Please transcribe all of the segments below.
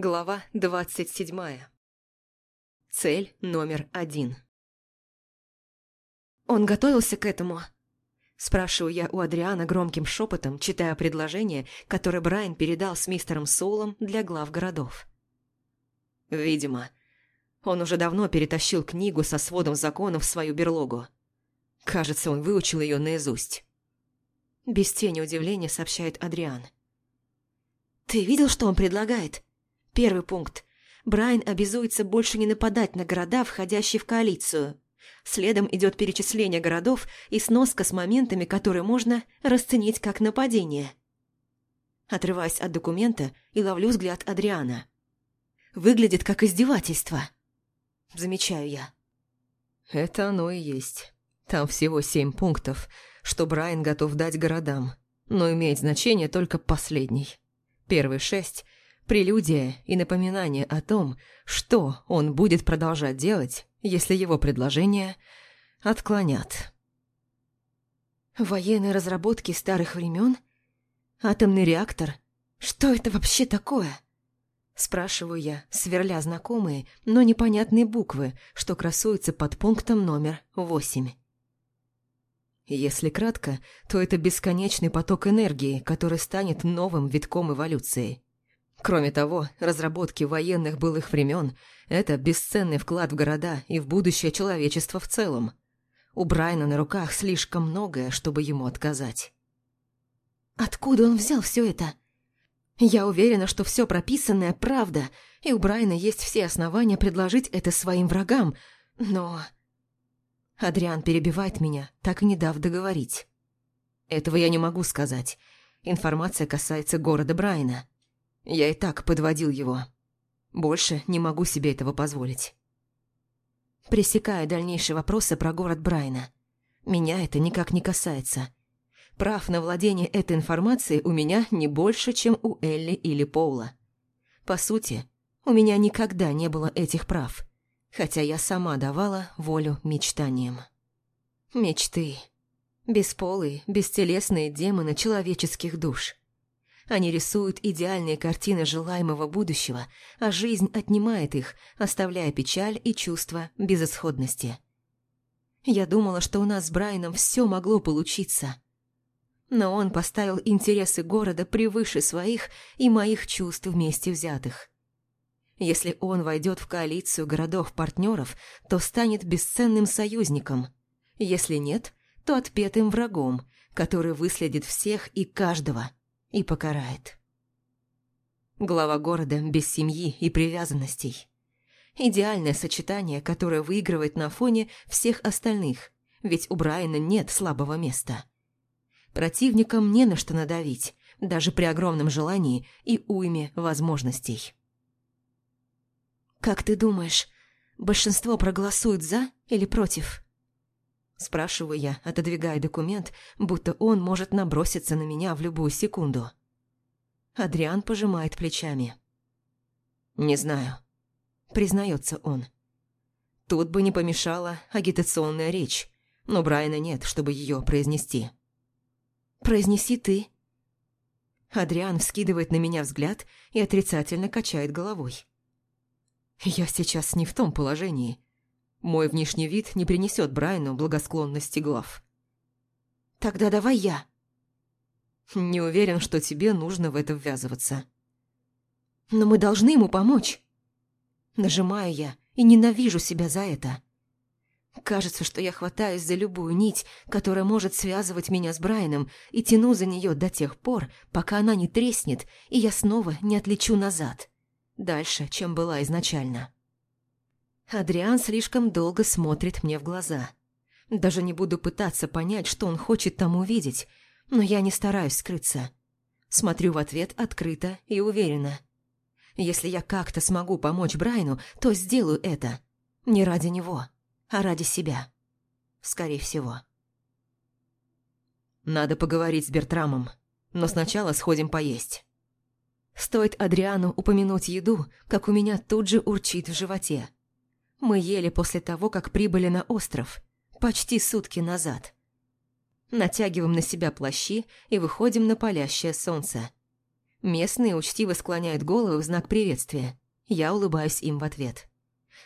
Глава двадцать седьмая. Цель номер один. «Он готовился к этому?» Спрашиваю я у Адриана громким шепотом, читая предложение, которое Брайан передал с мистером Соулом для глав городов. Видимо. Он уже давно перетащил книгу со сводом законов в свою берлогу. Кажется, он выучил ее наизусть. Без тени удивления сообщает Адриан. «Ты видел, что он предлагает?» Первый пункт. Брайан обязуется больше не нападать на города, входящие в коалицию. Следом идет перечисление городов и сноска с моментами, которые можно расценить как нападение. Отрываясь от документа и ловлю взгляд Адриана. Выглядит как издевательство. Замечаю я. Это оно и есть. Там всего семь пунктов, что Брайан готов дать городам, но имеет значение только последний. Первые шесть – Прелюдия и напоминание о том, что он будет продолжать делать, если его предложение отклонят. Военные разработки старых времен? Атомный реактор? Что это вообще такое? Спрашиваю я, сверля знакомые, но непонятные буквы, что красуются под пунктом номер восемь. Если кратко, то это бесконечный поток энергии, который станет новым витком эволюции. Кроме того, разработки военных былых времен – это бесценный вклад в города и в будущее человечества в целом. У Брайна на руках слишком многое, чтобы ему отказать. Откуда он взял все это? Я уверена, что все прописанное – правда, и у Брайна есть все основания предложить это своим врагам, но... Адриан перебивает меня, так и не дав договорить. Этого я не могу сказать. Информация касается города Брайна. Я и так подводил его. Больше не могу себе этого позволить. Пресекаю дальнейшие вопросы про город Брайна. Меня это никак не касается. Прав на владение этой информацией у меня не больше, чем у Элли или Поула. По сути, у меня никогда не было этих прав, хотя я сама давала волю мечтаниям. Мечты. Бесполые, бестелесные демоны человеческих душ. Они рисуют идеальные картины желаемого будущего, а жизнь отнимает их, оставляя печаль и чувство безысходности. Я думала, что у нас с Брайаном все могло получиться. Но он поставил интересы города превыше своих и моих чувств вместе взятых. Если он войдет в коалицию городов-партнеров, то станет бесценным союзником. Если нет, то отпетым врагом, который выследит всех и каждого – и покарает. Глава города без семьи и привязанностей. Идеальное сочетание, которое выигрывает на фоне всех остальных, ведь у Брайана нет слабого места. Противникам не на что надавить, даже при огромном желании и уйме возможностей. «Как ты думаешь, большинство проголосует за или против?» Спрашиваю я, отодвигая документ, будто он может наброситься на меня в любую секунду. Адриан пожимает плечами. «Не знаю», — признается он. Тут бы не помешала агитационная речь, но Брайана нет, чтобы ее произнести. «Произнеси ты». Адриан вскидывает на меня взгляд и отрицательно качает головой. «Я сейчас не в том положении, мой внешний вид не принесет Брайану благосклонности глав. «Тогда давай я». «Не уверен, что тебе нужно в это ввязываться». «Но мы должны ему помочь». Нажимаю я и ненавижу себя за это. Кажется, что я хватаюсь за любую нить, которая может связывать меня с Брайаном, и тяну за нее до тех пор, пока она не треснет, и я снова не отлечу назад. Дальше, чем была изначально. Адриан слишком долго смотрит мне в глаза. Даже не буду пытаться понять, что он хочет там увидеть, но я не стараюсь скрыться. Смотрю в ответ открыто и уверенно. Если я как-то смогу помочь Брайну, то сделаю это. Не ради него, а ради себя. Скорее всего. Надо поговорить с Бертрамом, но сначала сходим поесть. Стоит Адриану упомянуть еду, как у меня тут же урчит в животе. Мы ели после того, как прибыли на остров, почти сутки назад. Натягиваем на себя плащи и выходим на палящее солнце. Местные учтиво склоняют головы в знак приветствия. Я улыбаюсь им в ответ.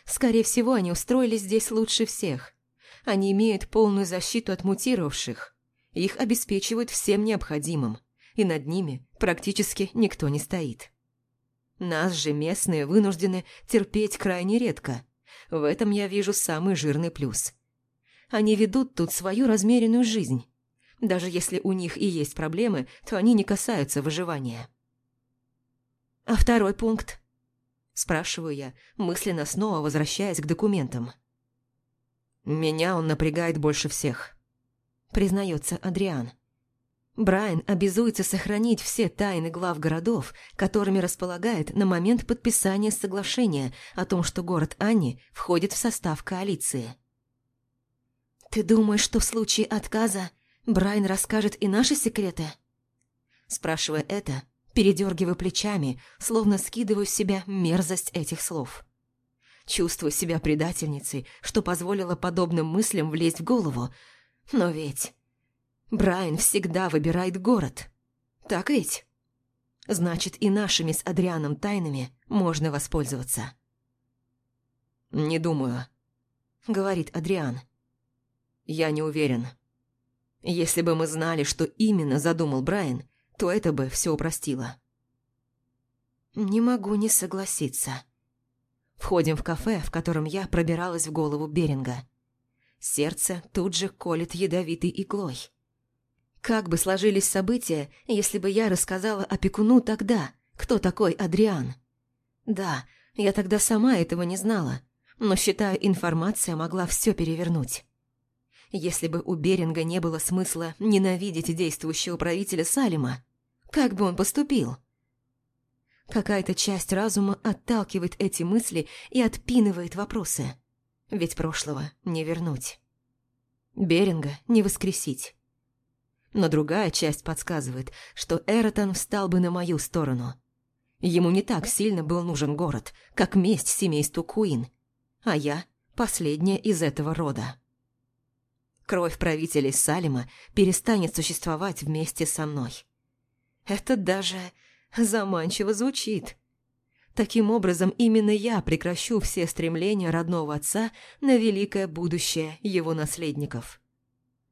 Скорее всего, они устроились здесь лучше всех. Они имеют полную защиту от мутировавших. Их обеспечивают всем необходимым, и над ними практически никто не стоит. Нас же местные вынуждены терпеть крайне редко. В этом я вижу самый жирный плюс. Они ведут тут свою размеренную жизнь. Даже если у них и есть проблемы, то они не касаются выживания. «А второй пункт?» Спрашиваю я, мысленно снова возвращаясь к документам. «Меня он напрягает больше всех», — признается Адриан. Брайан обязуется сохранить все тайны глав городов, которыми располагает на момент подписания соглашения о том, что город Анни входит в состав коалиции. «Ты думаешь, что в случае отказа Брайан расскажет и наши секреты?» Спрашивая это, передергиваю плечами, словно скидываю с себя мерзость этих слов. Чувствую себя предательницей, что позволила подобным мыслям влезть в голову, но ведь... Брайан всегда выбирает город. Так ведь? Значит, и нашими с Адрианом тайнами можно воспользоваться. «Не думаю», — говорит Адриан. «Я не уверен. Если бы мы знали, что именно задумал Брайан, то это бы все упростило». «Не могу не согласиться». Входим в кафе, в котором я пробиралась в голову Беринга. Сердце тут же колет ядовитой иглой. Как бы сложились события, если бы я рассказала опекуну тогда, кто такой Адриан? Да, я тогда сама этого не знала, но, считаю, информация могла все перевернуть. Если бы у Беринга не было смысла ненавидеть действующего правителя Салима, как бы он поступил? Какая-то часть разума отталкивает эти мысли и отпинывает вопросы. Ведь прошлого не вернуть. Беринга не воскресить но другая часть подсказывает, что Эротон встал бы на мою сторону. Ему не так сильно был нужен город, как месть семейству Куин, а я – последняя из этого рода. Кровь правителей Салима перестанет существовать вместе со мной. Это даже заманчиво звучит. Таким образом, именно я прекращу все стремления родного отца на великое будущее его наследников.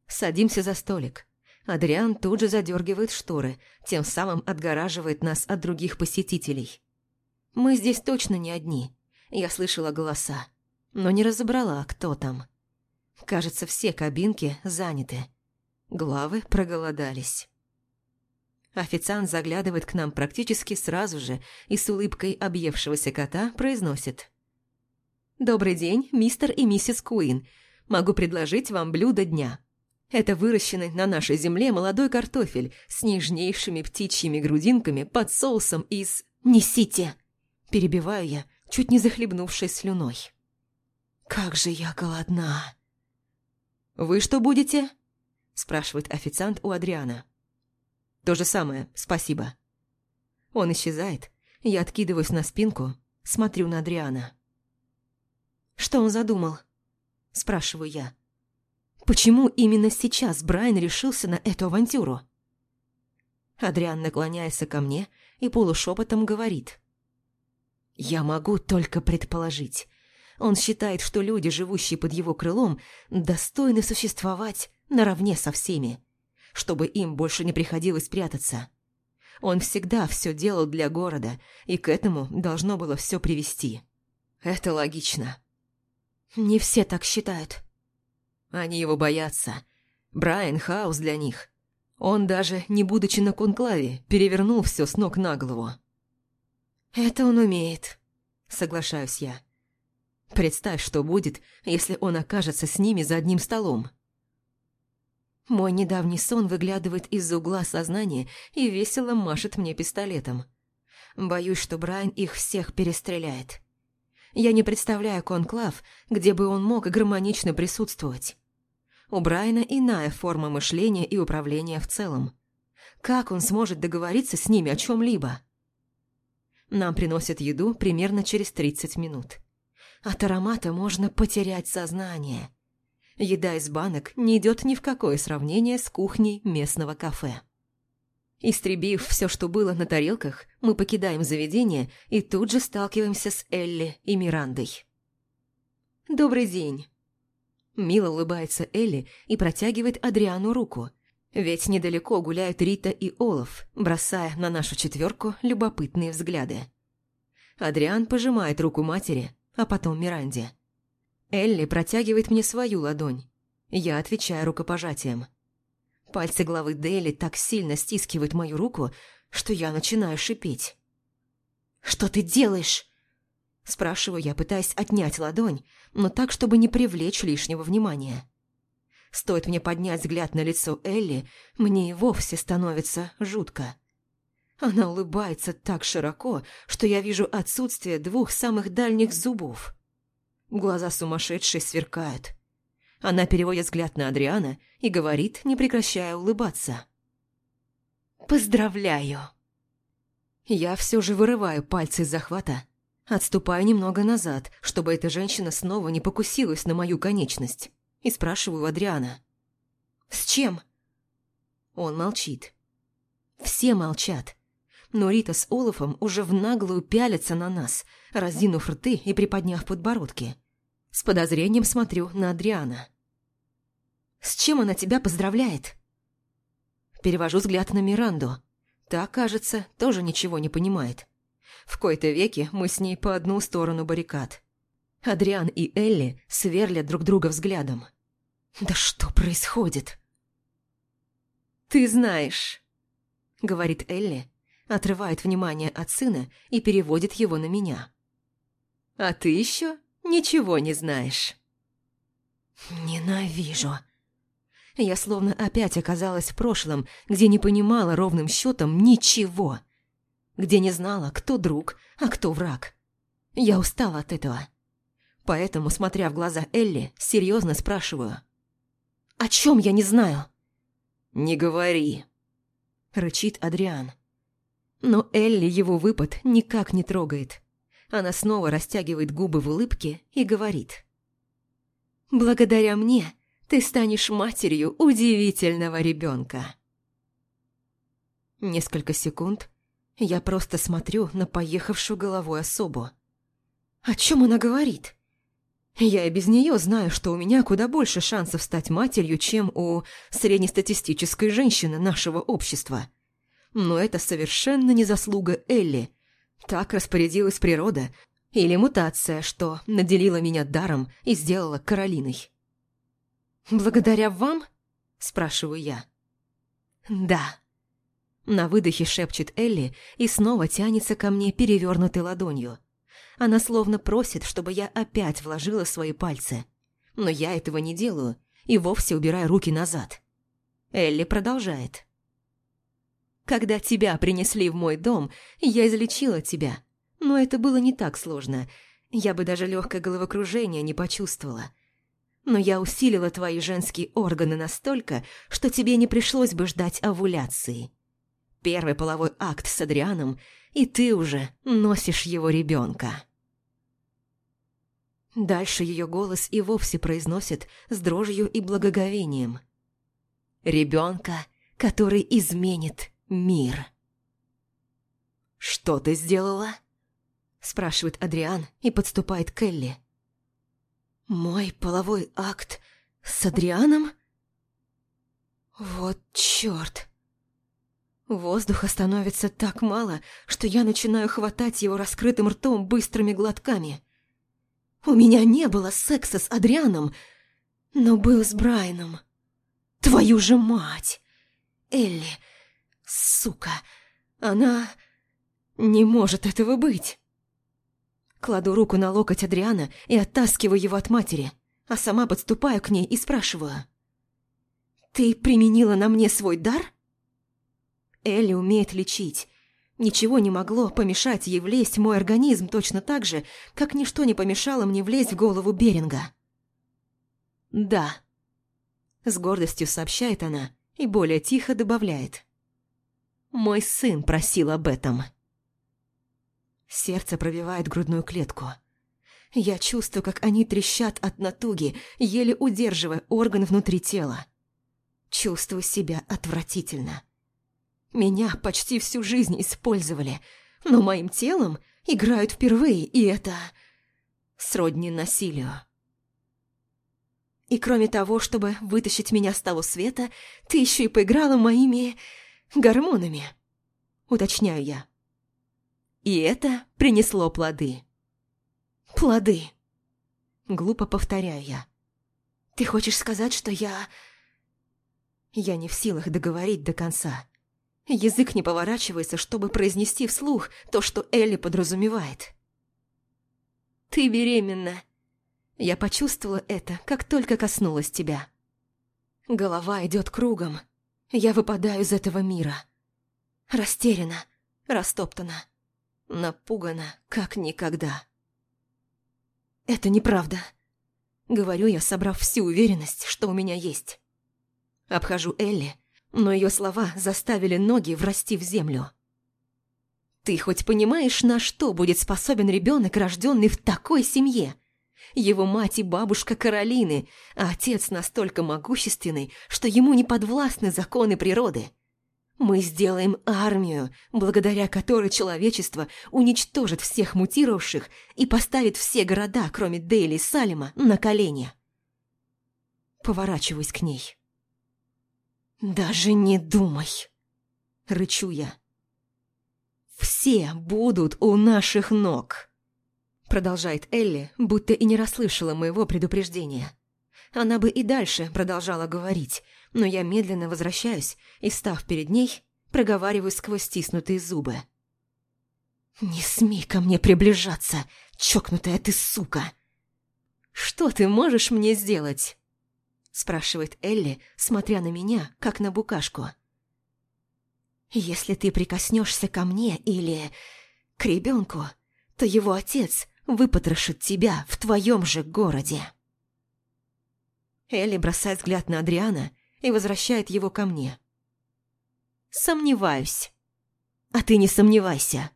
Садимся за столик – Адриан тут же задергивает шторы, тем самым отгораживает нас от других посетителей. Мы здесь точно не одни. Я слышала голоса, но не разобрала, кто там. Кажется, все кабинки заняты. Главы проголодались. Официант заглядывает к нам практически сразу же и с улыбкой объевшегося кота произносит. «Добрый день, мистер и миссис Куин. Могу предложить вам блюдо дня. Это выращенный на нашей земле молодой картофель с нежнейшими птичьими грудинками под соусом из... «Несите!» Перебиваю я, чуть не захлебнувшись слюной. «Как же я голодна!» «Вы что будете?» спрашивает официант у Адриана. «То же самое, спасибо». Он исчезает, я откидываюсь на спинку, смотрю на Адриана. «Что он задумал?» спрашиваю я. Почему именно сейчас Брайан решился на эту авантюру? Адриан наклоняется ко мне и полушепотом говорит. «Я могу только предположить. Он считает, что люди, живущие под его крылом, достойны существовать наравне со всеми, чтобы им больше не приходилось прятаться. Он всегда все делал для города, и к этому должно было все привести. Это логично». «Не все так считают», они его боятся. Брайан Хаус для них. Он даже, не будучи на конклаве, перевернул все с ног на голову. «Это он умеет», — соглашаюсь я. Представь, что будет, если он окажется с ними за одним столом. Мой недавний сон выглядывает из-за угла сознания и весело машет мне пистолетом. Боюсь, что Брайан их всех перестреляет. Я не представляю конклав, где бы он мог гармонично присутствовать. У Брайана иная форма мышления и управления в целом. Как он сможет договориться с ними о чем-либо? Нам приносят еду примерно через 30 минут. От аромата можно потерять сознание. Еда из банок не идет ни в какое сравнение с кухней местного кафе. Истребив все, что было на тарелках, мы покидаем заведение и тут же сталкиваемся с Элли и Мирандой. «Добрый день!» Мило улыбается Элли и протягивает Адриану руку, ведь недалеко гуляют Рита и Олаф, бросая на нашу четверку любопытные взгляды. Адриан пожимает руку матери, а потом Миранде. Элли протягивает мне свою ладонь. Я отвечаю рукопожатием. Пальцы главы Дейли так сильно стискивают мою руку, что я начинаю шипеть. «Что ты делаешь?» Спрашиваю я, пытаясь отнять ладонь, но так, чтобы не привлечь лишнего внимания. Стоит мне поднять взгляд на лицо Элли, мне и вовсе становится жутко. Она улыбается так широко, что я вижу отсутствие двух самых дальних зубов. Глаза сумасшедшей сверкают. Она переводит взгляд на Адриана и говорит, не прекращая улыбаться. «Поздравляю!» Я все же вырываю пальцы из захвата, отступаю немного назад, чтобы эта женщина снова не покусилась на мою конечность, и спрашиваю Адриана. «С чем?» Он молчит. Все молчат. Но Рита с Олафом уже в наглую пялятся на нас, раздинув рты и приподняв подбородки. С подозрением смотрю на Адриана. С чем она тебя поздравляет?» Перевожу взгляд на Миранду. Та, кажется, тоже ничего не понимает. В кои-то веки мы с ней по одну сторону баррикад. Адриан и Элли сверлят друг друга взглядом. «Да что происходит?» «Ты знаешь», — говорит Элли, отрывает внимание от сына и переводит его на меня. «А ты еще ничего не знаешь». «Ненавижу», я словно опять оказалась в прошлом, где не понимала ровным счетом ничего. Где не знала, кто друг, а кто враг. Я устала от этого. Поэтому, смотря в глаза Элли, серьезно спрашиваю. «О чем я не знаю?» «Не говори», — рычит Адриан. Но Элли его выпад никак не трогает. Она снова растягивает губы в улыбке и говорит. «Благодаря мне ты станешь матерью удивительного ребенка. Несколько секунд я просто смотрю на поехавшую головой особу. О чем она говорит? Я и без нее знаю, что у меня куда больше шансов стать матерью, чем у среднестатистической женщины нашего общества. Но это совершенно не заслуга Элли. Так распорядилась природа или мутация, что наделила меня даром и сделала Каролиной. «Благодаря вам?» – спрашиваю я. «Да». На выдохе шепчет Элли и снова тянется ко мне перевернутой ладонью. Она словно просит, чтобы я опять вложила свои пальцы. Но я этого не делаю и вовсе убираю руки назад. Элли продолжает. «Когда тебя принесли в мой дом, я излечила тебя. Но это было не так сложно. Я бы даже легкое головокружение не почувствовала но я усилила твои женские органы настолько, что тебе не пришлось бы ждать овуляции. Первый половой акт с Адрианом, и ты уже носишь его ребенка. Дальше ее голос и вовсе произносит с дрожью и благоговением. Ребенка, который изменит мир. «Что ты сделала?» спрашивает Адриан и подступает к Элли. Мой половой акт с Адрианом? Вот чёрт. Воздуха становится так мало, что я начинаю хватать его раскрытым ртом быстрыми глотками. У меня не было секса с Адрианом, но был с Брайаном. Твою же мать! Элли, сука, она... Не может этого быть. Кладу руку на локоть Адриана и оттаскиваю его от матери, а сама подступаю к ней и спрашиваю. «Ты применила на мне свой дар?» Элли умеет лечить. Ничего не могло помешать ей влезть в мой организм точно так же, как ничто не помешало мне влезть в голову Беринга. «Да», — с гордостью сообщает она и более тихо добавляет. «Мой сын просил об этом». Сердце пробивает грудную клетку. Я чувствую, как они трещат от натуги, еле удерживая орган внутри тела. Чувствую себя отвратительно. Меня почти всю жизнь использовали, но моим телом играют впервые, и это сродни насилию. И кроме того, чтобы вытащить меня с того света, ты еще и поиграла моими гормонами, уточняю я. И это принесло плоды. Плоды. Глупо повторяю я. Ты хочешь сказать, что я... Я не в силах договорить до конца. Язык не поворачивается, чтобы произнести вслух то, что Элли подразумевает. «Ты беременна!» Я почувствовала это, как только коснулась тебя. Голова идет кругом. Я выпадаю из этого мира. Растеряна, растоптана, напугана, как никогда. «Это неправда», — говорю я, собрав всю уверенность, что у меня есть. Обхожу Элли, но ее слова заставили ноги врасти в землю. «Ты хоть понимаешь, на что будет способен ребенок, рожденный в такой семье? Его мать и бабушка Каролины, а отец настолько могущественный, что ему не подвластны законы природы. Мы сделаем армию, благодаря которой человечество уничтожит всех мутировавших и поставит все города, кроме Дейли и Салема, на колени. Поворачиваюсь к ней. «Даже не думай!» — рычу я. «Все будут у наших ног!» Продолжает Элли, будто и не расслышала моего предупреждения. Она бы и дальше продолжала говорить, но я медленно возвращаюсь и, став перед ней, проговариваю сквозь стиснутые зубы. «Не смей ко мне приближаться, чокнутая ты сука!» «Что ты можешь мне сделать?» Спрашивает Элли, смотря на меня, как на букашку. «Если ты прикоснешься ко мне или к ребенку, то его отец выпотрошит тебя в твоем же городе». Элли бросает взгляд на Адриана и возвращает его ко мне. «Сомневаюсь. А ты не сомневайся».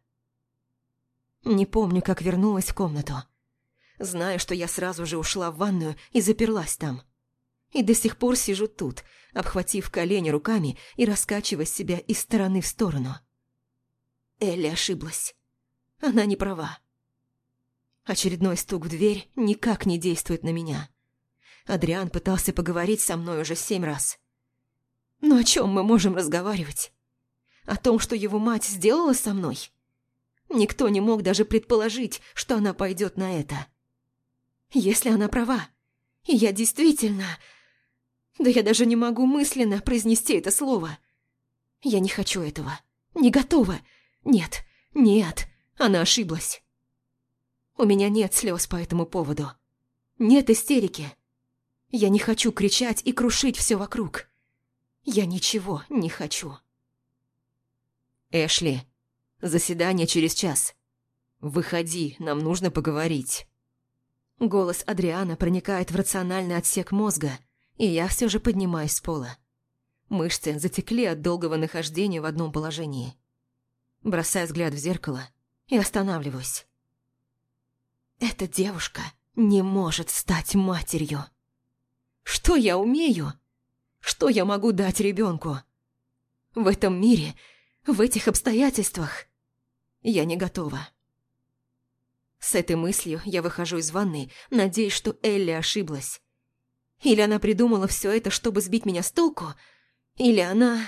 Не помню, как вернулась в комнату. Знаю, что я сразу же ушла в ванную и заперлась там и до сих пор сижу тут, обхватив колени руками и раскачивая себя из стороны в сторону. Элли ошиблась. Она не права. Очередной стук в дверь никак не действует на меня. Адриан пытался поговорить со мной уже семь раз. Но о чем мы можем разговаривать? О том, что его мать сделала со мной? Никто не мог даже предположить, что она пойдет на это. Если она права, и я действительно да я даже не могу мысленно произнести это слово. Я не хочу этого. Не готова. Нет, нет, она ошиблась. У меня нет слез по этому поводу. Нет истерики. Я не хочу кричать и крушить все вокруг. Я ничего не хочу. Эшли, заседание через час. Выходи, нам нужно поговорить. Голос Адриана проникает в рациональный отсек мозга, и я все же поднимаюсь с пола. Мышцы затекли от долгого нахождения в одном положении. Бросаю взгляд в зеркало и останавливаюсь. Эта девушка не может стать матерью. Что я умею? Что я могу дать ребенку? В этом мире, в этих обстоятельствах я не готова. С этой мыслью я выхожу из ванной, надеясь, что Элли ошиблась, или она придумала все это, чтобы сбить меня с толку, или она...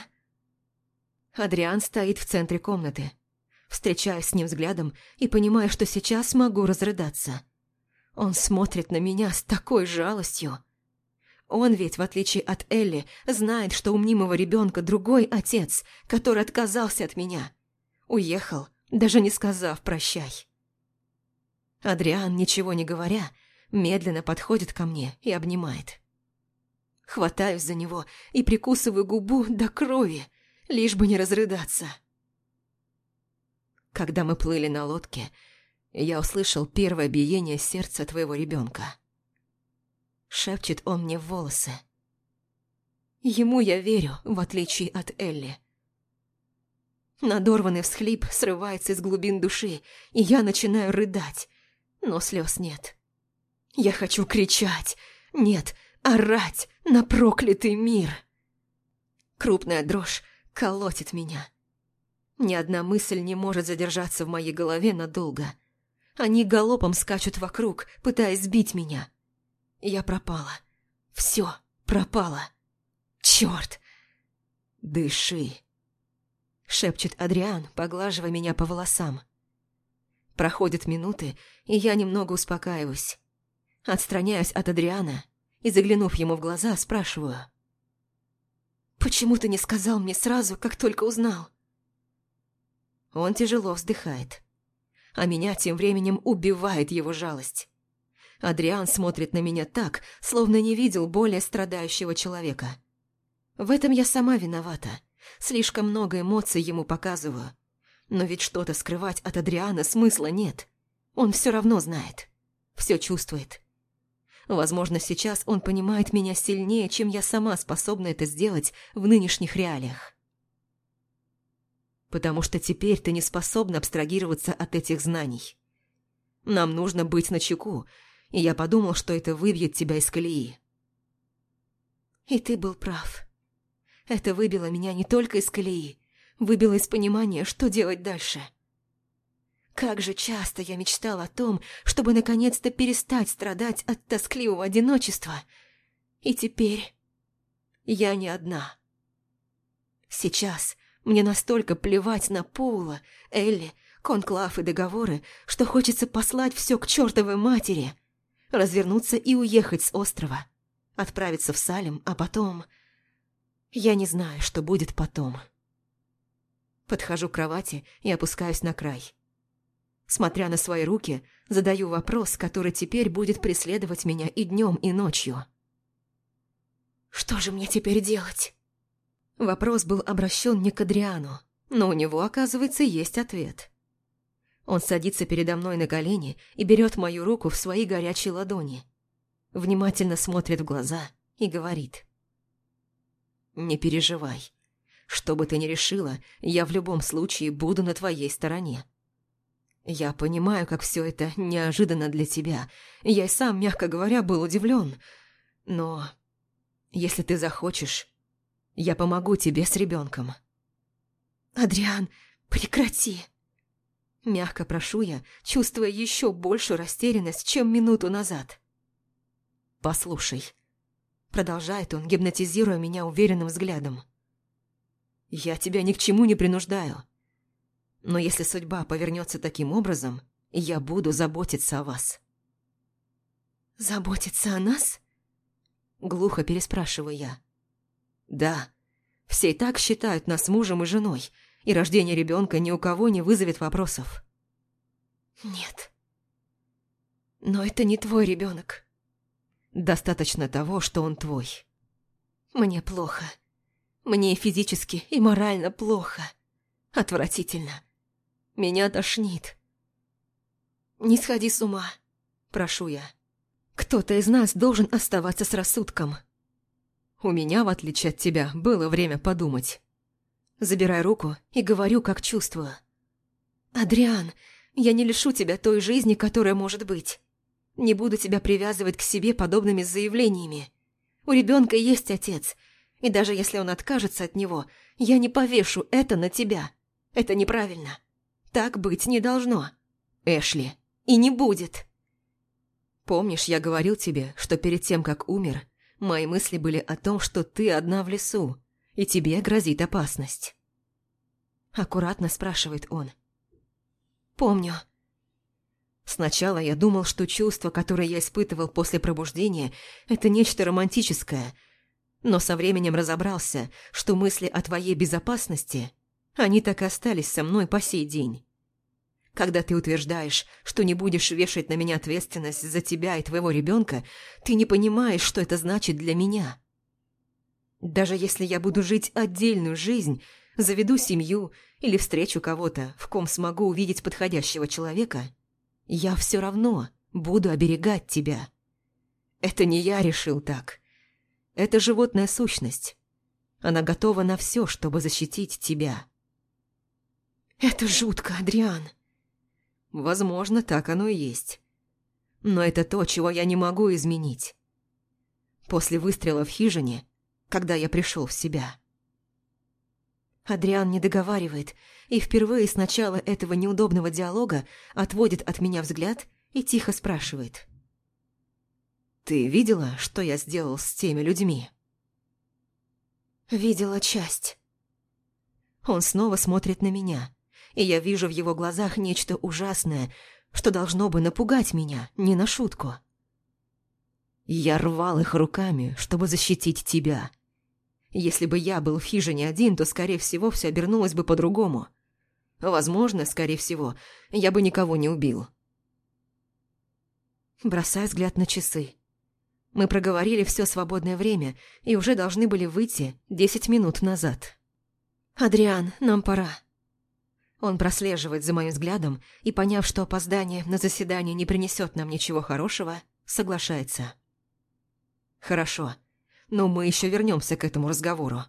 Адриан стоит в центре комнаты. Встречаюсь с ним взглядом и понимаю, что сейчас могу разрыдаться. Он смотрит на меня с такой жалостью. Он ведь, в отличие от Элли, знает, что у мнимого ребенка другой отец, который отказался от меня. Уехал, даже не сказав «прощай». Адриан, ничего не говоря, медленно подходит ко мне и обнимает. Хватаюсь за него и прикусываю губу до крови, лишь бы не разрыдаться. Когда мы плыли на лодке, я услышал первое биение сердца твоего ребенка. Шепчет он мне в волосы. Ему я верю, в отличие от Элли. Надорванный всхлип срывается из глубин души, и я начинаю рыдать, но слез нет. Я хочу кричать. Нет, орать на проклятый мир. Крупная дрожь колотит меня, Ни одна мысль не может задержаться в моей голове надолго. Они галопом скачут вокруг, пытаясь сбить меня. Я пропала. Все пропало. Черт! Дыши. Шепчет Адриан, поглаживая меня по волосам. Проходят минуты, и я немного успокаиваюсь. Отстраняюсь от Адриана и, заглянув ему в глаза, спрашиваю. «Почему ты не сказал мне сразу, как только узнал?» Он тяжело вздыхает. А меня тем временем убивает его жалость. Адриан смотрит на меня так, словно не видел более страдающего человека. В этом я сама виновата. Слишком много эмоций ему показываю. Но ведь что-то скрывать от Адриана смысла нет. Он все равно знает. Все чувствует. Возможно, сейчас он понимает меня сильнее, чем я сама способна это сделать в нынешних реалиях. Потому что теперь ты не способна абстрагироваться от этих знаний. Нам нужно быть начеку, и я подумал, что это выбьет тебя из колеи. И ты был прав. Это выбило меня не только из колеи, выбило из понимания, что делать дальше. Как же часто я мечтала о том, чтобы наконец-то перестать страдать от тоскливого одиночества. И теперь я не одна. Сейчас мне настолько плевать на Паула, Элли, конклав и договоры, что хочется послать все к чертовой матери, развернуться и уехать с острова, отправиться в Салем, а потом... Я не знаю, что будет потом. Подхожу к кровати и опускаюсь на край. Смотря на свои руки, задаю вопрос, который теперь будет преследовать меня и днем, и ночью. «Что же мне теперь делать?» Вопрос был обращен не к Адриану, но у него, оказывается, есть ответ. Он садится передо мной на колени и берет мою руку в свои горячие ладони. Внимательно смотрит в глаза и говорит. «Не переживай. Что бы ты ни решила, я в любом случае буду на твоей стороне. Я понимаю, как все это неожиданно для тебя. Я и сам, мягко говоря, был удивлен. Но если ты захочешь, я помогу тебе с ребенком. Адриан, прекрати. Мягко прошу я, чувствуя еще большую растерянность, чем минуту назад. Послушай. Продолжает он, гипнотизируя меня уверенным взглядом. Я тебя ни к чему не принуждаю. Но если судьба повернется таким образом, я буду заботиться о вас». «Заботиться о нас?» Глухо переспрашиваю я. «Да, все и так считают нас мужем и женой, и рождение ребенка ни у кого не вызовет вопросов». «Нет. Но это не твой ребенок. Достаточно того, что он твой. Мне плохо. Мне физически и морально плохо. Отвратительно. Меня тошнит. «Не сходи с ума», – прошу я. «Кто-то из нас должен оставаться с рассудком». У меня, в отличие от тебя, было время подумать. Забирай руку и говорю, как чувствую. «Адриан, я не лишу тебя той жизни, которая может быть. Не буду тебя привязывать к себе подобными заявлениями. У ребенка есть отец, и даже если он откажется от него, я не повешу это на тебя. Это неправильно. Так быть не должно. Эшли. И не будет. Помнишь, я говорил тебе, что перед тем, как умер, мои мысли были о том, что ты одна в лесу, и тебе грозит опасность? Аккуратно спрашивает он. Помню. Сначала я думал, что чувство, которое я испытывал после пробуждения, это нечто романтическое, но со временем разобрался, что мысли о твоей безопасности, они так и остались со мной по сей день. Когда ты утверждаешь, что не будешь вешать на меня ответственность за тебя и твоего ребенка, ты не понимаешь, что это значит для меня. Даже если я буду жить отдельную жизнь, заведу семью или встречу кого-то, в ком смогу увидеть подходящего человека, я все равно буду оберегать тебя. Это не я решил так. Это животная сущность. Она готова на все, чтобы защитить тебя. Это жутко, Адриан. Возможно, так оно и есть. Но это то, чего я не могу изменить. После выстрела в хижине, когда я пришел в себя. Адриан не договаривает и впервые с начала этого неудобного диалога отводит от меня взгляд и тихо спрашивает. «Ты видела, что я сделал с теми людьми?» «Видела часть». Он снова смотрит на меня, и я вижу в его глазах нечто ужасное, что должно бы напугать меня, не на шутку. Я рвал их руками, чтобы защитить тебя. Если бы я был в хижине один, то, скорее всего, все обернулось бы по-другому. Возможно, скорее всего, я бы никого не убил. Бросаю взгляд на часы. Мы проговорили все свободное время и уже должны были выйти десять минут назад. «Адриан, нам пора». Он прослеживает за моим взглядом и, поняв, что опоздание на заседание не принесет нам ничего хорошего, соглашается. «Хорошо, но мы еще вернемся к этому разговору».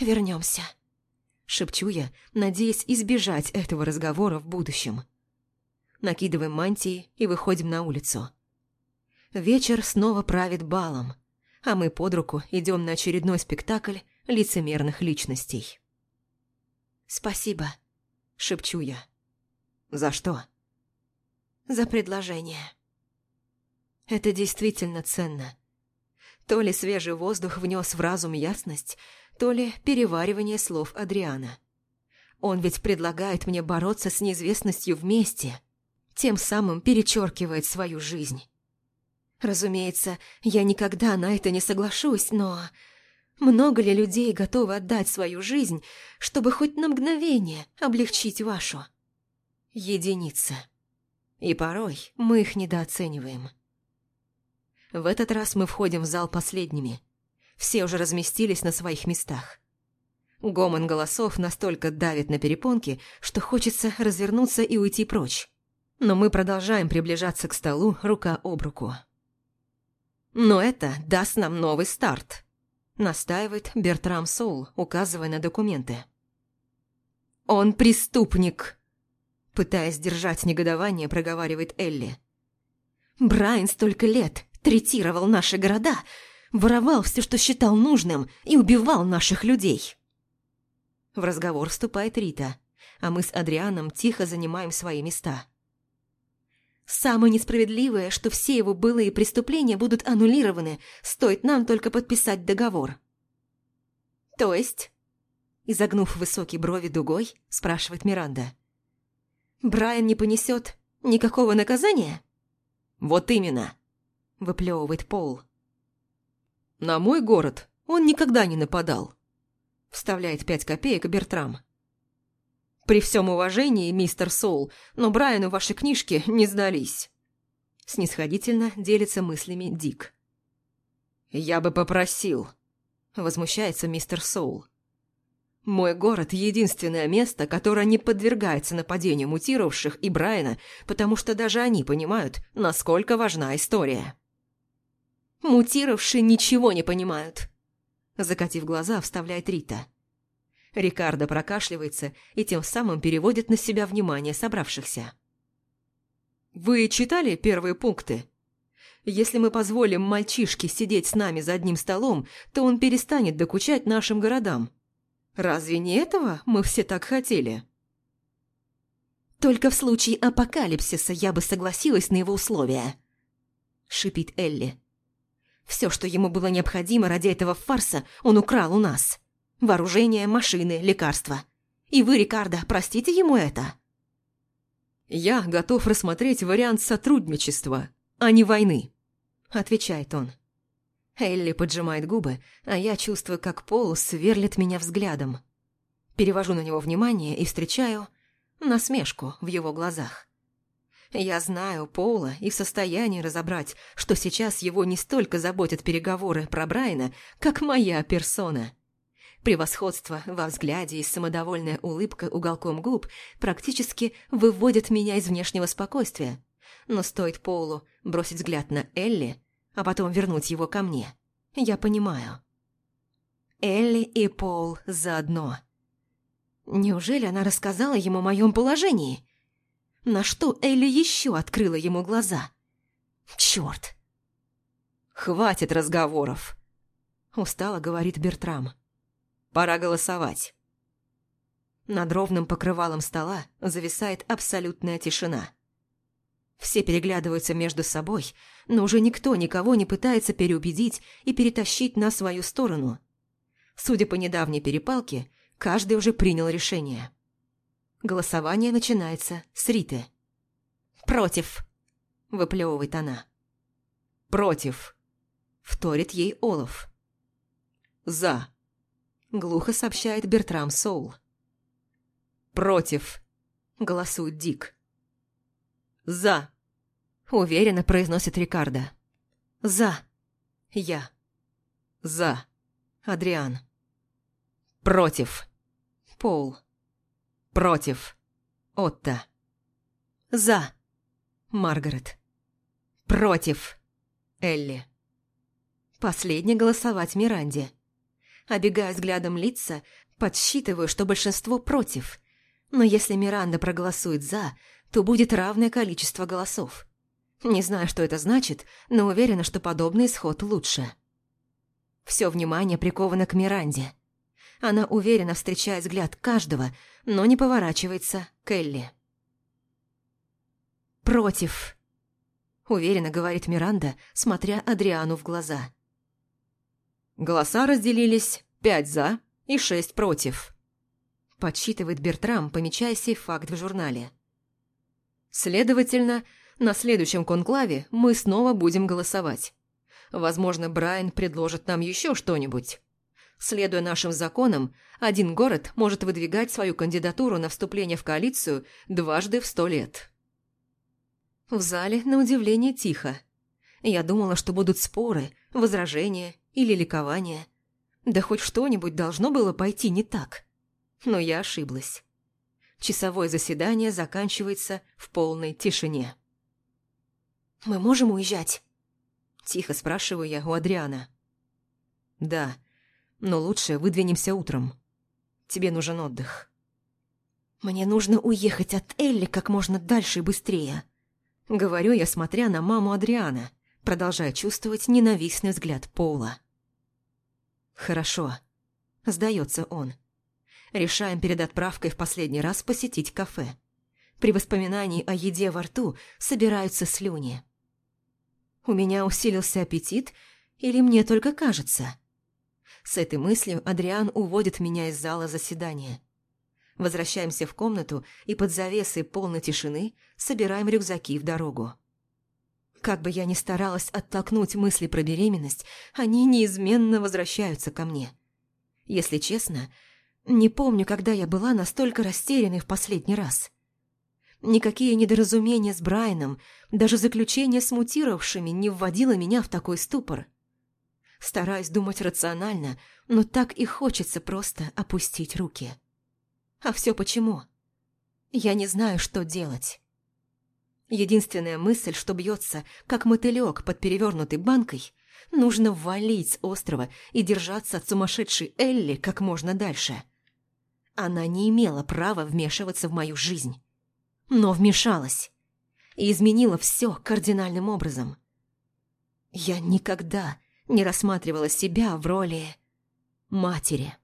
«Вернемся», — шепчу я, надеясь избежать этого разговора в будущем. Накидываем мантии и выходим на улицу. Вечер снова правит балом, а мы под руку идем на очередной спектакль лицемерных личностей. «Спасибо», — шепчу я. «За что?» «За предложение». Это действительно ценно. То ли свежий воздух внес в разум ясность, то ли переваривание слов Адриана. Он ведь предлагает мне бороться с неизвестностью вместе, тем самым перечеркивает свою жизнь. Разумеется, я никогда на это не соглашусь, но... Много ли людей готовы отдать свою жизнь, чтобы хоть на мгновение облегчить вашу? Единицы. И порой мы их недооцениваем. В этот раз мы входим в зал последними. Все уже разместились на своих местах. Гомон голосов настолько давит на перепонки, что хочется развернуться и уйти прочь. Но мы продолжаем приближаться к столу рука об руку. «Но это даст нам новый старт», – настаивает Бертрам Соул, указывая на документы. «Он преступник!» Пытаясь держать негодование, проговаривает Элли. «Брайан столько лет третировал наши города, воровал все, что считал нужным, и убивал наших людей. В разговор вступает Рита, а мы с Адрианом тихо занимаем свои места. Самое несправедливое, что все его былые преступления будут аннулированы, стоит нам только подписать договор. То есть, изогнув высокие брови дугой, спрашивает Миранда. Брайан не понесет никакого наказания? Вот именно выплевывает Пол. «На мой город он никогда не нападал», – вставляет пять копеек Бертрам. «При всем уважении, мистер Соул, но Брайану ваши книжки не сдались». Снисходительно делится мыслями Дик. «Я бы попросил», – возмущается мистер Соул. «Мой город – единственное место, которое не подвергается нападению мутировавших и Брайана, потому что даже они понимают, насколько важна история». Мутировавшие ничего не понимают. Закатив глаза, вставляет Рита. Рикардо прокашливается и тем самым переводит на себя внимание собравшихся. «Вы читали первые пункты? Если мы позволим мальчишке сидеть с нами за одним столом, то он перестанет докучать нашим городам. Разве не этого мы все так хотели?» «Только в случае апокалипсиса я бы согласилась на его условия», – шипит Элли. Все, что ему было необходимо ради этого фарса, он украл у нас. Вооружение, машины, лекарства. И вы, Рикардо, простите ему это? «Я готов рассмотреть вариант сотрудничества, а не войны», – отвечает он. Элли поджимает губы, а я чувствую, как Пол сверлит меня взглядом. Перевожу на него внимание и встречаю насмешку в его глазах. Я знаю Пола и в состоянии разобрать, что сейчас его не столько заботят переговоры про Брайана, как моя персона. Превосходство во взгляде и самодовольная улыбка уголком губ практически выводят меня из внешнего спокойствия. Но стоит Полу бросить взгляд на Элли, а потом вернуть его ко мне, я понимаю. Элли и Пол заодно. Неужели она рассказала ему о моем положении? На что Элли еще открыла ему глаза? Черт! «Хватит разговоров!» Устало говорит Бертрам. «Пора голосовать. Над ровным покрывалом стола зависает абсолютная тишина. Все переглядываются между собой, но уже никто никого не пытается переубедить и перетащить на свою сторону. Судя по недавней перепалке, каждый уже принял решение. Голосование начинается с Риты. «Против!» – выплевывает она. «Против!» – вторит ей Олаф. «За!» – глухо сообщает Бертрам Соул. «Против!» – голосует Дик. «За!» – уверенно произносит Рикардо. «За!» – я. «За!» – Адриан. «Против!» – Пол. «Против!» – Отто. «За!» – Маргарет. «Против!» – Элли. Последний голосовать Миранде. Обегая взглядом лица, подсчитываю, что большинство против. Но если Миранда проголосует «за», то будет равное количество голосов. Не знаю, что это значит, но уверена, что подобный исход лучше. Все внимание приковано к Миранде. Она уверенно встречает взгляд каждого, но не поворачивается к Элли. «Против», — уверенно говорит Миранда, смотря Адриану в глаза. Голоса разделились пять «за» и шесть «против». Подсчитывает Бертрам, помечая сей факт в журнале. Следовательно, на следующем конклаве мы снова будем голосовать. Возможно, Брайан предложит нам еще что-нибудь. Следуя нашим законам, один город может выдвигать свою кандидатуру на вступление в коалицию дважды в сто лет. В зале, на удивление, тихо. Я думала, что будут споры, возражения или ликование. Да хоть что-нибудь должно было пойти не так. Но я ошиблась. Часовое заседание заканчивается в полной тишине. «Мы можем уезжать?» Тихо спрашиваю я у Адриана. «Да, но лучше выдвинемся утром. Тебе нужен отдых». «Мне нужно уехать от Элли как можно дальше и быстрее», — говорю я, смотря на маму Адриана, продолжая чувствовать ненавистный взгляд Пола. «Хорошо», — сдается он. Решаем перед отправкой в последний раз посетить кафе. При воспоминании о еде во рту собираются слюни. У меня усилился аппетит или мне только кажется? С этой мыслью Адриан уводит меня из зала заседания. Возвращаемся в комнату и под завесой полной тишины собираем рюкзаки в дорогу. Как бы я ни старалась оттолкнуть мысли про беременность, они неизменно возвращаются ко мне. Если честно, не помню, когда я была настолько растерянной в последний раз. Никакие недоразумения с Брайаном, даже заключение с мутировавшими не вводило меня в такой ступор. Стараюсь думать рационально, но так и хочется просто опустить руки. А все почему? Я не знаю, что делать. Единственная мысль, что бьется, как мотылек под перевернутой банкой, нужно валить с острова и держаться от сумасшедшей Элли как можно дальше. Она не имела права вмешиваться в мою жизнь. Но вмешалась. И изменила все кардинальным образом. Я никогда не рассматривала себя в роли матери.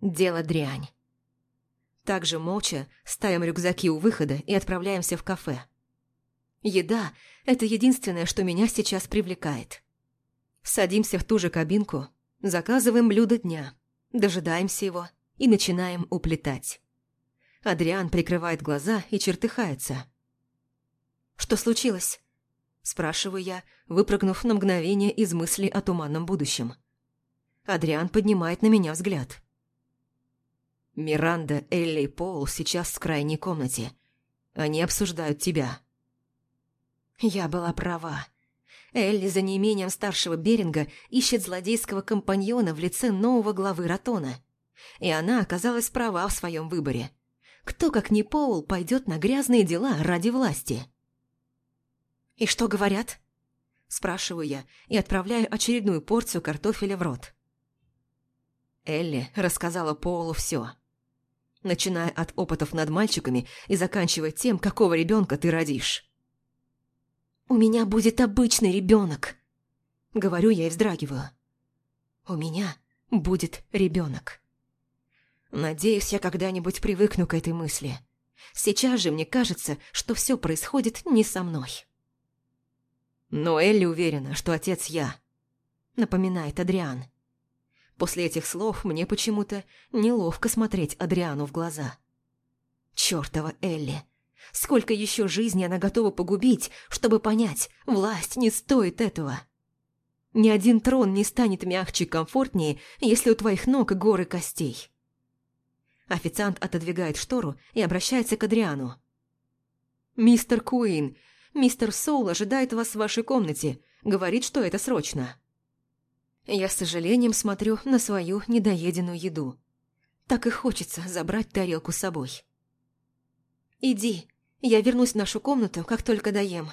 Дело дрянь. Также молча ставим рюкзаки у выхода и отправляемся в кафе. Еда – это единственное, что меня сейчас привлекает. Садимся в ту же кабинку, заказываем блюдо дня, дожидаемся его и начинаем уплетать. Адриан прикрывает глаза и чертыхается. «Что случилось?» – спрашиваю я, выпрыгнув на мгновение из мысли о туманном будущем. Адриан поднимает на меня взгляд. Миранда, Элли и Пол сейчас в крайней комнате. Они обсуждают тебя. Я была права. Элли за неимением старшего Беринга ищет злодейского компаньона в лице нового главы Ратона. И она оказалась права в своем выборе. Кто, как не Пол, пойдет на грязные дела ради власти? «И что говорят?» Спрашиваю я и отправляю очередную порцию картофеля в рот. Элли рассказала Полу все начиная от опытов над мальчиками и заканчивая тем, какого ребенка ты родишь. «У меня будет обычный ребенок», — говорю я и вздрагиваю. «У меня будет ребенок». Надеюсь, я когда-нибудь привыкну к этой мысли. Сейчас же мне кажется, что все происходит не со мной. Но Элли уверена, что отец я, напоминает Адриан. После этих слов мне почему-то неловко смотреть Адриану в глаза. Чёртова Элли. Сколько еще жизни она готова погубить, чтобы понять, власть не стоит этого. Ни один трон не станет мягче и комфортнее, если у твоих ног горы костей. Официант отодвигает штору и обращается к Адриану. «Мистер Куин, мистер Соул ожидает вас в вашей комнате. Говорит, что это срочно». Я с сожалением смотрю на свою недоеденную еду. Так и хочется забрать тарелку с собой. «Иди, я вернусь в нашу комнату, как только доем».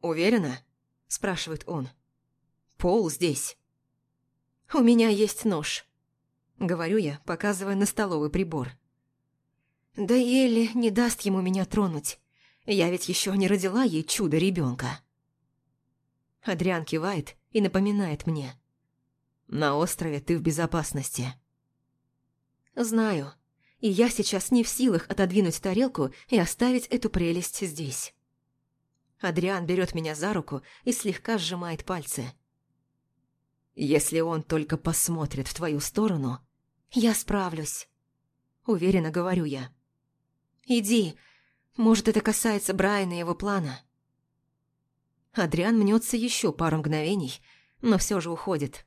«Уверена?» – спрашивает он. «Пол здесь». «У меня есть нож», – говорю я, показывая на столовый прибор. «Да Элли не даст ему меня тронуть. Я ведь еще не родила ей чудо-ребенка». Адриан кивает и напоминает мне. «На острове ты в безопасности». «Знаю, и я сейчас не в силах отодвинуть тарелку и оставить эту прелесть здесь». Адриан берет меня за руку и слегка сжимает пальцы. «Если он только посмотрит в твою сторону, я справлюсь», — уверенно говорю я. «Иди, может, это касается Брайана и его плана». Адриан мнется еще пару мгновений, но все же уходит.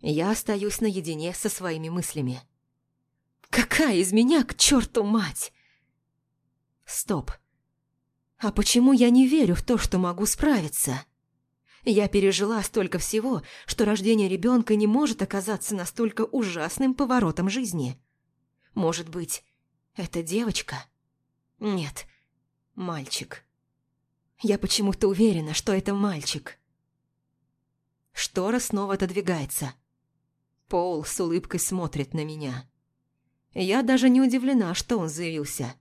Я остаюсь наедине со своими мыслями. Какая из меня к черту мать? Стоп. А почему я не верю в то, что могу справиться? Я пережила столько всего, что рождение ребенка не может оказаться настолько ужасным поворотом жизни. Может быть, это девочка? Нет, мальчик. Я почему-то уверена, что это мальчик. Штора снова отодвигается. Пол с улыбкой смотрит на меня. Я даже не удивлена, что он заявился.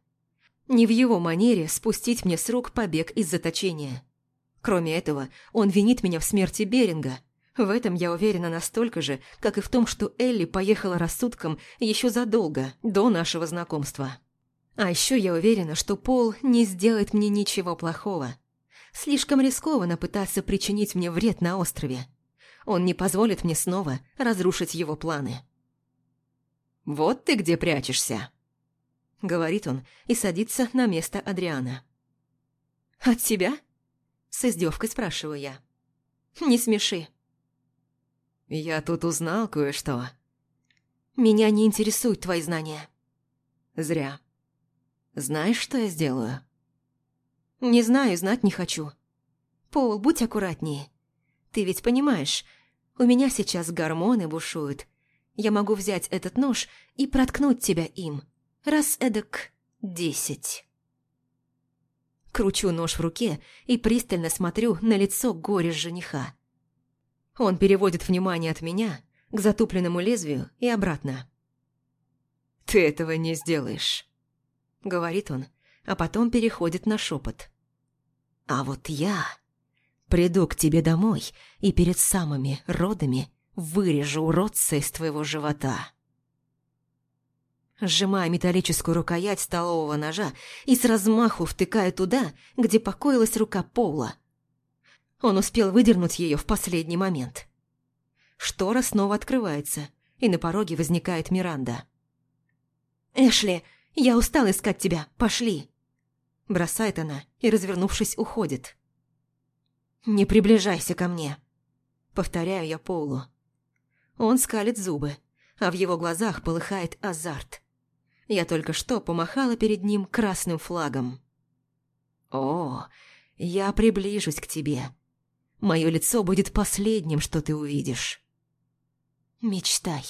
Не в его манере спустить мне с рук побег из заточения. Кроме этого, он винит меня в смерти Беринга. В этом я уверена настолько же, как и в том, что Элли поехала рассудком еще задолго, до нашего знакомства. А еще я уверена, что Пол не сделает мне ничего плохого. Слишком рискованно пытаться причинить мне вред на острове. Он не позволит мне снова разрушить его планы. «Вот ты где прячешься», — говорит он и садится на место Адриана. «От тебя?» — с издевкой спрашиваю я. «Не смеши». «Я тут узнал кое-что». «Меня не интересуют твои знания». «Зря. Знаешь, что я сделаю?» «Не знаю, знать не хочу. Пол, будь аккуратнее. Ты ведь понимаешь, у меня сейчас гормоны бушуют. Я могу взять этот нож и проткнуть тебя им. Раз эдак десять. Кручу нож в руке и пристально смотрю на лицо горе жениха. Он переводит внимание от меня к затупленному лезвию и обратно. «Ты этого не сделаешь», — говорит он, а потом переходит на шепот. «А вот я...» Приду к тебе домой и перед самыми родами вырежу уродца из твоего живота. Сжимая металлическую рукоять столового ножа и с размаху втыкаю туда, где покоилась рука Пола. Он успел выдернуть ее в последний момент. Штора снова открывается, и на пороге возникает Миранда. «Эшли, я устал искать тебя, пошли!» Бросает она и, развернувшись, уходит. «Не приближайся ко мне», — повторяю я Полу. Он скалит зубы, а в его глазах полыхает азарт. Я только что помахала перед ним красным флагом. «О, я приближусь к тебе. Мое лицо будет последним, что ты увидишь». «Мечтай».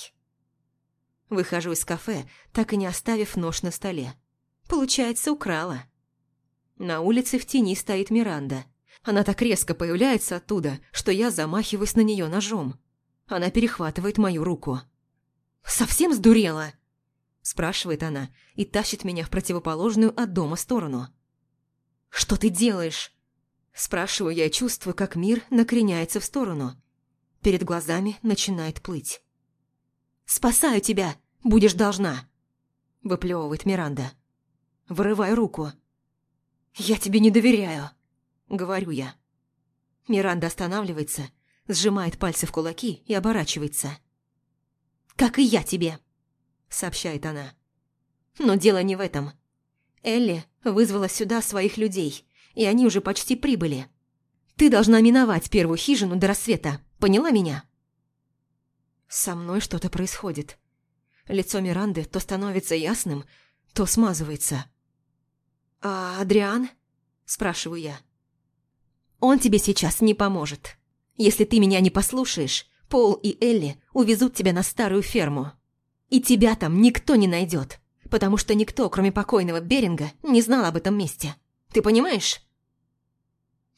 Выхожу из кафе, так и не оставив нож на столе. Получается, украла. На улице в тени стоит Миранда. Она так резко появляется оттуда, что я замахиваюсь на нее ножом. Она перехватывает мою руку. «Совсем сдурела?» Спрашивает она и тащит меня в противоположную от дома сторону. «Что ты делаешь?» Спрашиваю я и чувствую, как мир накреняется в сторону. Перед глазами начинает плыть. «Спасаю тебя! Будешь должна!» Выплевывает Миранда. Вырывай руку. «Я тебе не доверяю», — говорю я. Миранда останавливается, сжимает пальцы в кулаки и оборачивается. «Как и я тебе», — сообщает она. «Но дело не в этом. Элли вызвала сюда своих людей, и они уже почти прибыли. Ты должна миновать первую хижину до рассвета, поняла меня?» Со мной что-то происходит. Лицо Миранды то становится ясным, то смазывается. «А Адриан?» – спрашиваю я. «Он тебе сейчас не поможет. Если ты меня не послушаешь, Пол и Элли увезут тебя на старую ферму. И тебя там никто не найдет, потому что никто, кроме покойного Беринга, не знал об этом месте. Ты понимаешь?»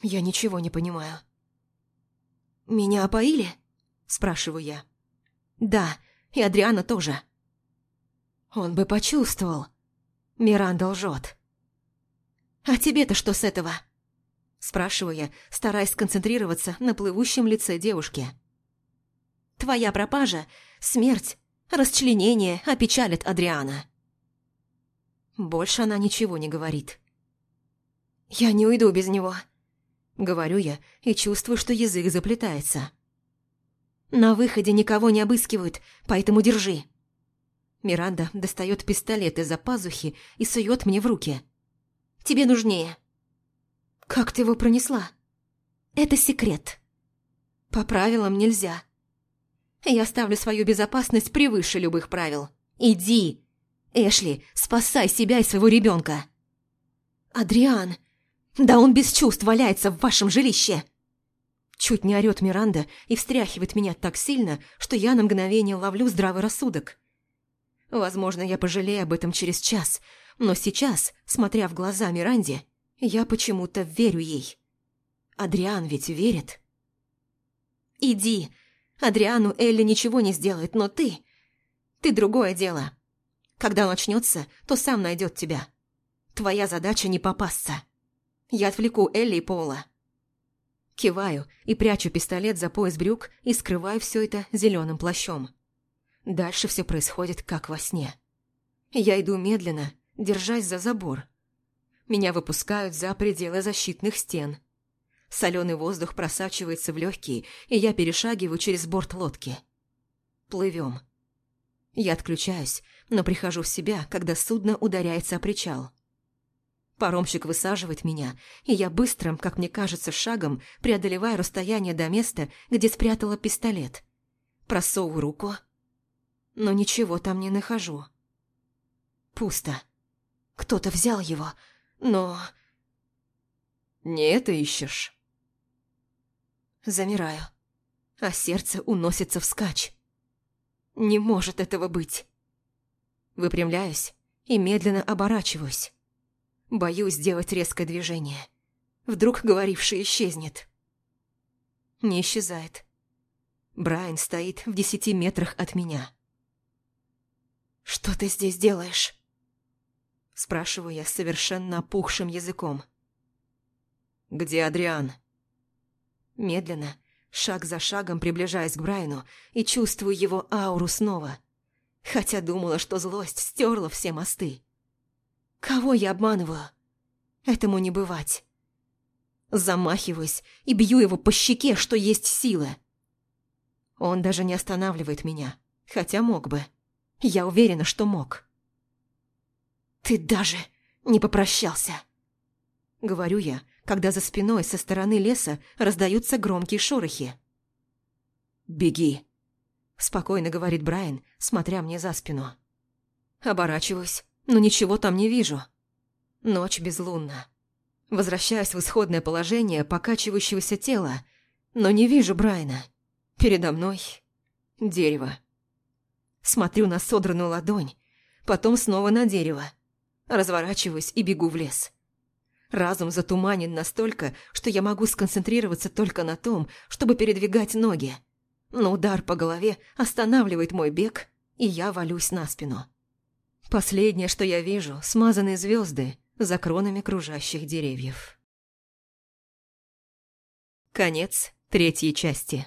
Я ничего не понимаю. «Меня опоили?» – спрашиваю я. «Да, и Адриана тоже». Он бы почувствовал. Миранда лжет. «А тебе-то что с этого?» Спрашиваю я, стараясь сконцентрироваться на плывущем лице девушки. «Твоя пропажа, смерть, расчленение опечалит Адриана». Больше она ничего не говорит. «Я не уйду без него», — говорю я и чувствую, что язык заплетается. «На выходе никого не обыскивают, поэтому держи». Миранда достает пистолет из-за пазухи и сует мне в руки. «Тебе нужнее». «Как ты его пронесла?» «Это секрет. По правилам нельзя. Я ставлю свою безопасность превыше любых правил. Иди! Эшли, спасай себя и своего ребенка!» «Адриан! Да он без чувств валяется в вашем жилище!» Чуть не орёт Миранда и встряхивает меня так сильно, что я на мгновение ловлю здравый рассудок. Возможно, я пожалею об этом через час, но сейчас, смотря в глаза Миранде, я почему-то верю ей. Адриан ведь верит. «Иди. Адриану Элли ничего не сделает, но ты... Ты другое дело. Когда он очнется, то сам найдет тебя. Твоя задача не попасться. Я отвлеку Элли и Пола». Киваю и прячу пистолет за пояс брюк и скрываю все это зеленым плащом. Дальше все происходит как во сне. Я иду медленно, держась за забор. Меня выпускают за пределы защитных стен. Соленый воздух просачивается в легкие, и я перешагиваю через борт лодки. Плывем. Я отключаюсь, но прихожу в себя, когда судно ударяется о причал. Паромщик высаживает меня, и я быстрым, как мне кажется, шагом преодолеваю расстояние до места, где спрятала пистолет. Просовываю руку – но ничего там не нахожу. Пусто. Кто-то взял его, но... Не это ищешь? Замираю, а сердце уносится вскачь. Не может этого быть. Выпрямляюсь и медленно оборачиваюсь. Боюсь сделать резкое движение. Вдруг говоривший исчезнет. Не исчезает. Брайан стоит в десяти метрах от меня. «Что ты здесь делаешь?» Спрашиваю я совершенно опухшим языком. «Где Адриан?» Медленно, шаг за шагом приближаясь к Брайну и чувствую его ауру снова. Хотя думала, что злость стерла все мосты. Кого я обманываю? Этому не бывать. Замахиваюсь и бью его по щеке, что есть силы. Он даже не останавливает меня, хотя мог бы. Я уверена, что мог. «Ты даже не попрощался!» Говорю я, когда за спиной со стороны леса раздаются громкие шорохи. «Беги!» Спокойно говорит Брайан, смотря мне за спину. Оборачиваюсь, но ничего там не вижу. Ночь безлунна. Возвращаюсь в исходное положение покачивающегося тела, но не вижу Брайана. Передо мной дерево. Смотрю на содранную ладонь, потом снова на дерево. Разворачиваюсь и бегу в лес. Разум затуманен настолько, что я могу сконцентрироваться только на том, чтобы передвигать ноги. Но удар по голове останавливает мой бег, и я валюсь на спину. Последнее, что я вижу, смазанные звезды за кронами кружащих деревьев. Конец третьей части.